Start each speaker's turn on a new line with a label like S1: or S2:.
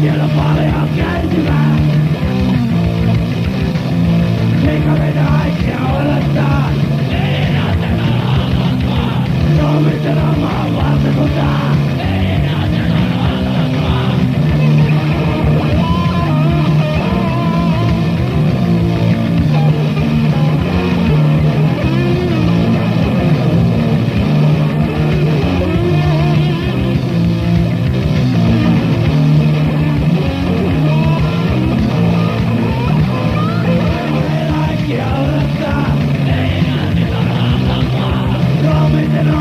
S1: Come into the mama Promise it.